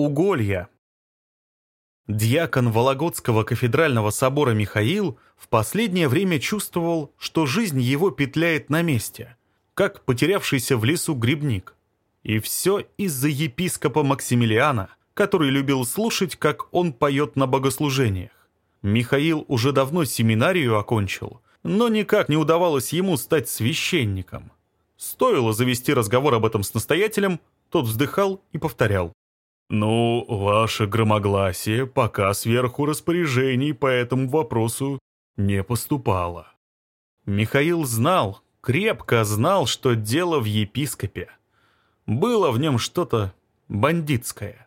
Уголья. Дьякон Вологодского кафедрального собора Михаил в последнее время чувствовал, что жизнь его петляет на месте, как потерявшийся в лесу грибник. И все из-за епископа Максимилиана, который любил слушать, как он поет на богослужениях. Михаил уже давно семинарию окончил, но никак не удавалось ему стать священником. Стоило завести разговор об этом с настоятелем, тот вздыхал и повторял. «Ну, ваше громогласие пока сверху распоряжений по этому вопросу не поступало». Михаил знал, крепко знал, что дело в епископе. Было в нем что-то бандитское.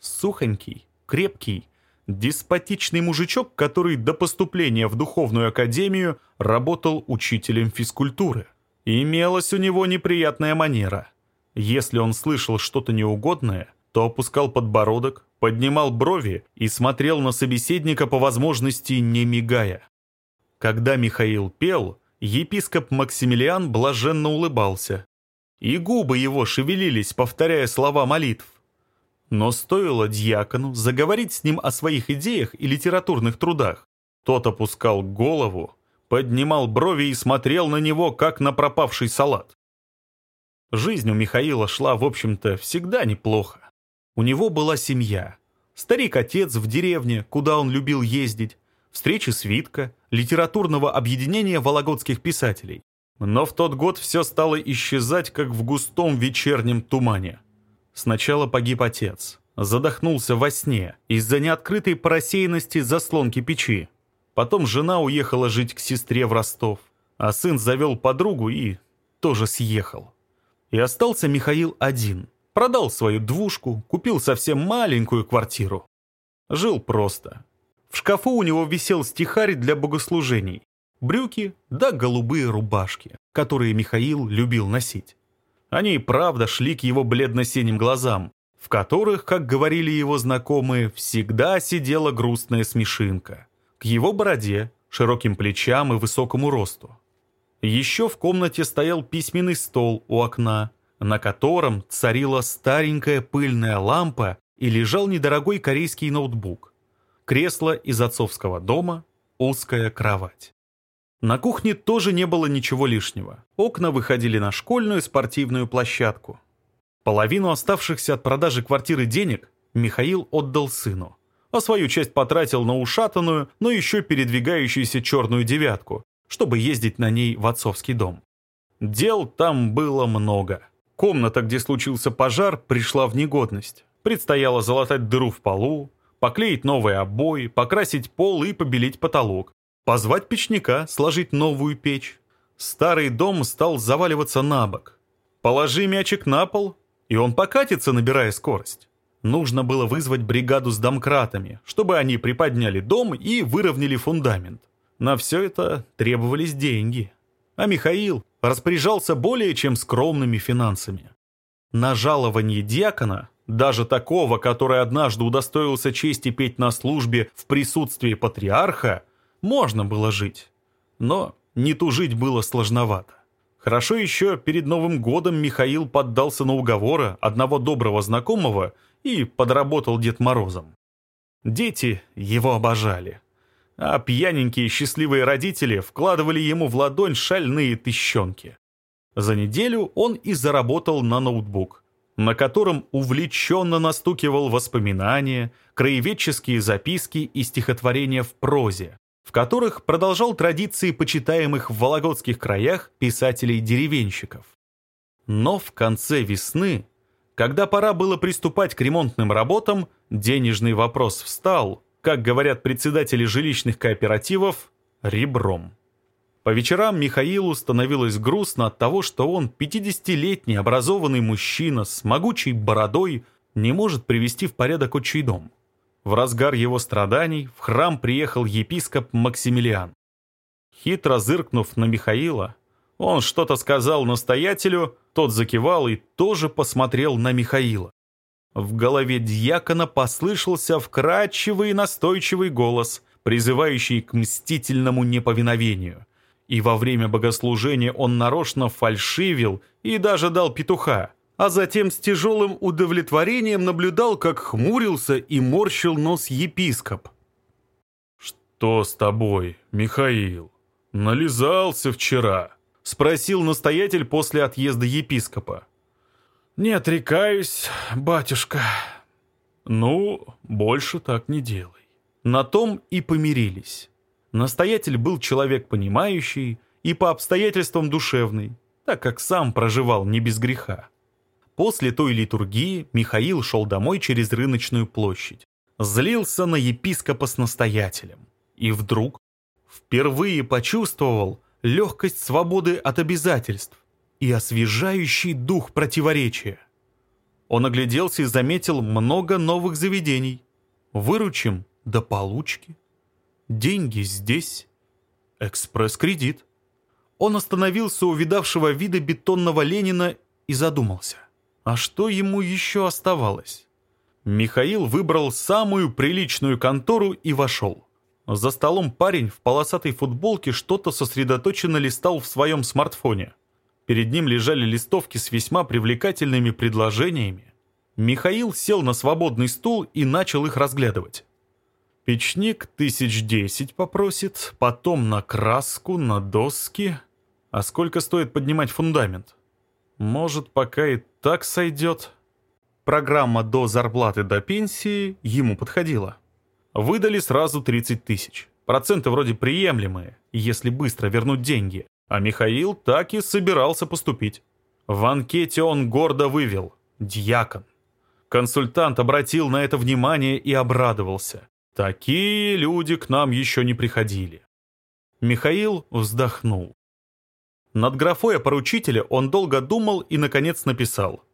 Сухонький, крепкий, деспотичный мужичок, который до поступления в духовную академию работал учителем физкультуры. Имелась у него неприятная манера. Если он слышал что-то неугодное – то опускал подбородок, поднимал брови и смотрел на собеседника по возможности не мигая. Когда Михаил пел, епископ Максимилиан блаженно улыбался, и губы его шевелились, повторяя слова молитв. Но стоило дьякону заговорить с ним о своих идеях и литературных трудах. Тот опускал голову, поднимал брови и смотрел на него, как на пропавший салат. Жизнь у Михаила шла, в общем-то, всегда неплохо. У него была семья. Старик-отец в деревне, куда он любил ездить, встречи свитка, литературного объединения вологодских писателей. Но в тот год все стало исчезать, как в густом вечернем тумане. Сначала погиб отец. Задохнулся во сне из-за неоткрытой просеянности заслонки печи. Потом жена уехала жить к сестре в Ростов, а сын завел подругу и тоже съехал. И остался Михаил один – Продал свою двушку, купил совсем маленькую квартиру. Жил просто. В шкафу у него висел стихарь для богослужений, брюки да голубые рубашки, которые Михаил любил носить. Они и правда шли к его бледно-синим глазам, в которых, как говорили его знакомые, всегда сидела грустная смешинка. К его бороде, широким плечам и высокому росту. Еще в комнате стоял письменный стол у окна, на котором царила старенькая пыльная лампа и лежал недорогой корейский ноутбук, кресло из отцовского дома, узкая кровать. На кухне тоже не было ничего лишнего. Окна выходили на школьную спортивную площадку. Половину оставшихся от продажи квартиры денег Михаил отдал сыну, а свою часть потратил на ушатанную, но еще передвигающуюся черную девятку, чтобы ездить на ней в отцовский дом. Дел там было много. Комната, где случился пожар, пришла в негодность. Предстояло залатать дыру в полу, поклеить новые обои, покрасить пол и побелить потолок. Позвать печника, сложить новую печь. Старый дом стал заваливаться на бок. Положи мячик на пол, и он покатится, набирая скорость. Нужно было вызвать бригаду с домкратами, чтобы они приподняли дом и выровняли фундамент. На все это требовались деньги. А Михаил распоряжался более чем скромными финансами. На жалование диакона, даже такого, который однажды удостоился чести петь на службе в присутствии патриарха, можно было жить. Но не тужить было сложновато. Хорошо еще перед Новым годом Михаил поддался на уговоры одного доброго знакомого и подработал Дед Морозом. Дети его обожали а пьяненькие счастливые родители вкладывали ему в ладонь шальные тыщенки. За неделю он и заработал на ноутбук, на котором увлеченно настукивал воспоминания, краеведческие записки и стихотворения в прозе, в которых продолжал традиции почитаемых в вологодских краях писателей-деревенщиков. Но в конце весны, когда пора было приступать к ремонтным работам, денежный вопрос встал – как говорят председатели жилищных кооперативов, ребром. По вечерам Михаилу становилось грустно от того, что он, 50-летний образованный мужчина с могучей бородой, не может привести в порядок отчий дом. В разгар его страданий в храм приехал епископ Максимилиан. Хитро зыркнув на Михаила, он что-то сказал настоятелю, тот закивал и тоже посмотрел на Михаила. В голове дьякона послышался вкрадчивый и настойчивый голос, призывающий к мстительному неповиновению. И во время богослужения он нарочно фальшивил и даже дал петуха, а затем с тяжелым удовлетворением наблюдал, как хмурился и морщил нос епископ. «Что с тобой, Михаил? Нализался вчера?» — спросил настоятель после отъезда епископа. Не отрекаюсь, батюшка». Ну, больше так не делай. На том и помирились. Настоятель был человек понимающий и по обстоятельствам душевный, так как сам проживал не без греха. После той литургии Михаил шел домой через рыночную площадь. Злился на епископа с настоятелем. И вдруг впервые почувствовал легкость свободы от обязательств и освежающий дух противоречия. Он огляделся и заметил много новых заведений. Выручим до получки. Деньги здесь. Экспресс-кредит. Он остановился у видавшего вида бетонного Ленина и задумался. А что ему еще оставалось? Михаил выбрал самую приличную контору и вошел. За столом парень в полосатой футболке что-то сосредоточенно листал в своем смартфоне – Перед ним лежали листовки с весьма привлекательными предложениями. Михаил сел на свободный стул и начал их разглядывать. Печник тысяч десять попросит, потом на краску, на доски. А сколько стоит поднимать фундамент? Может, пока и так сойдет. Программа до зарплаты до пенсии ему подходила. Выдали сразу 30 тысяч. Проценты вроде приемлемые, если быстро вернуть деньги. А Михаил так и собирался поступить. В анкете он гордо вывел «Дьякон». Консультант обратил на это внимание и обрадовался. Такие люди к нам еще не приходили. Михаил вздохнул. Над графой о поручителе он долго думал и, наконец, написал.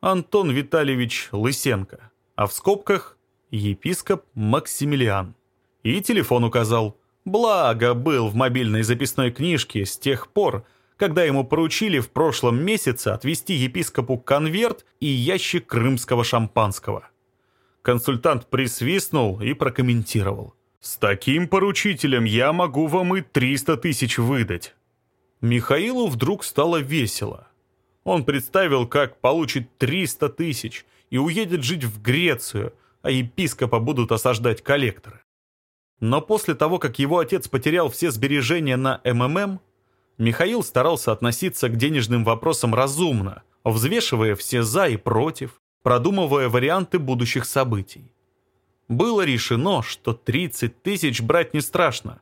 Антон Витальевич Лысенко, а в скобках епископ Максимилиан. И телефон указал – благо был в мобильной записной книжке с тех пор, когда ему поручили в прошлом месяце отвезти епископу конверт и ящик крымского шампанского. Консультант присвистнул и прокомментировал. «С таким поручителем я могу вам и 300 тысяч выдать». Михаилу вдруг стало весело. Он представил, как получит 300 тысяч и уедет жить в Грецию, а епископа будут осаждать коллекторы. Но после того, как его отец потерял все сбережения на МММ, Михаил старался относиться к денежным вопросам разумно, взвешивая все «за» и «против», продумывая варианты будущих событий. Было решено, что 30 тысяч брать не страшно.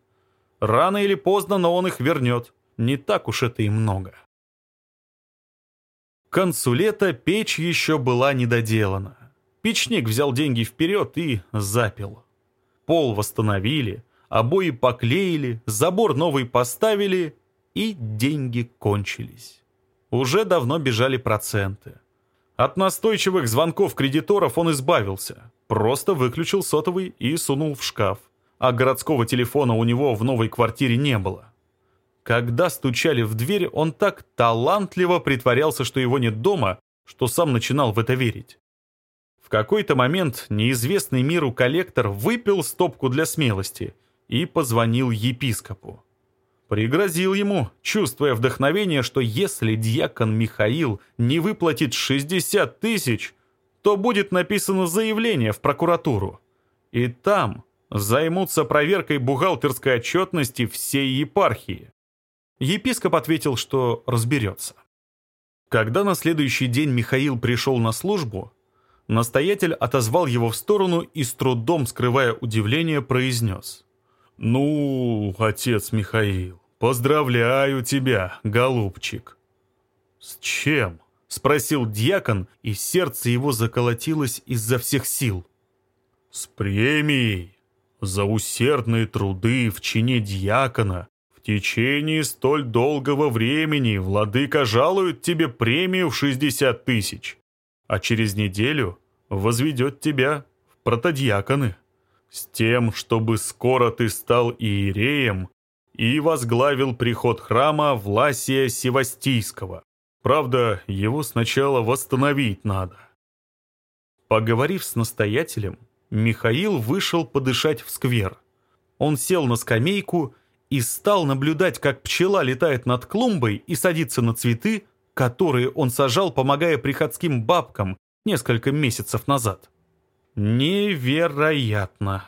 Рано или поздно, но он их вернет. Не так уж это и много. К концу лета печь еще была недоделана. Печник взял деньги вперед и запил. Пол восстановили, обои поклеили, забор новый поставили, и деньги кончились. Уже давно бежали проценты. От настойчивых звонков кредиторов он избавился. Просто выключил сотовый и сунул в шкаф. А городского телефона у него в новой квартире не было. Когда стучали в дверь, он так талантливо притворялся, что его нет дома, что сам начинал в это верить какой-то момент неизвестный миру коллектор выпил стопку для смелости и позвонил епископу. Пригрозил ему, чувствуя вдохновение, что если дьякон Михаил не выплатит 60 тысяч, то будет написано заявление в прокуратуру. И там займутся проверкой бухгалтерской отчетности всей епархии. Епископ ответил, что разберется. Когда на следующий день Михаил пришел на службу, Настоятель отозвал его в сторону и, с трудом скрывая удивление, произнес. «Ну, отец Михаил, поздравляю тебя, голубчик». «С чем?» — спросил дьякон, и сердце его заколотилось изо всех сил. «С премией за усердные труды в чине дьякона в течение столь долгого времени владыка жалует тебе премию в 60 тысяч» а через неделю возведет тебя в протодьяконы, с тем, чтобы скоро ты стал иереем и возглавил приход храма Власия Севастийского. Правда, его сначала восстановить надо. Поговорив с настоятелем, Михаил вышел подышать в сквер. Он сел на скамейку и стал наблюдать, как пчела летает над клумбой и садится на цветы, которые он сажал, помогая приходским бабкам несколько месяцев назад. Невероятно!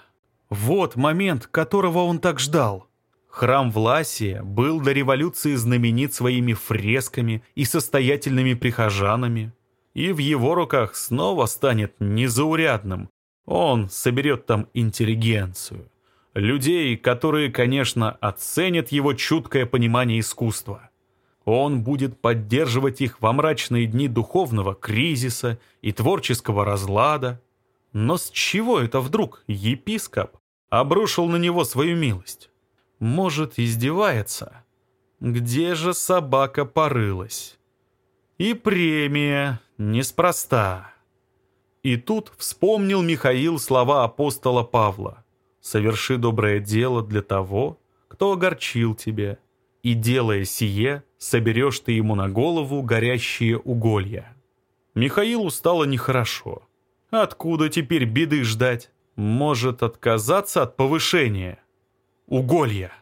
Вот момент, которого он так ждал. Храм Власия был до революции знаменит своими фресками и состоятельными прихожанами. И в его руках снова станет незаурядным. Он соберет там интеллигенцию. Людей, которые, конечно, оценят его чуткое понимание искусства. Он будет поддерживать их во мрачные дни духовного кризиса и творческого разлада. Но с чего это вдруг епископ обрушил на него свою милость? Может, издевается? Где же собака порылась? И премия неспроста. И тут вспомнил Михаил слова апостола Павла. «Соверши доброе дело для того, кто огорчил тебя» и, делая сие, соберешь ты ему на голову горящие уголья». Михаилу стало нехорошо. «Откуда теперь беды ждать? Может отказаться от повышения? Уголья!»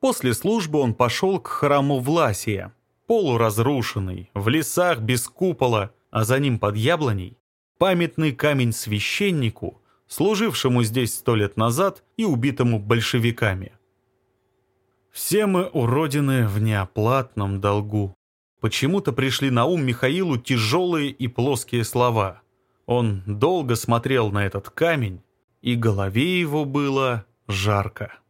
После службы он пошел к храму Власия, полуразрушенный, в лесах без купола, а за ним под яблоней, памятный камень священнику, служившему здесь сто лет назад и убитому большевиками – все мы, уродины, в неоплатном долгу. Почему-то пришли на ум Михаилу тяжелые и плоские слова. Он долго смотрел на этот камень, и голове его было жарко.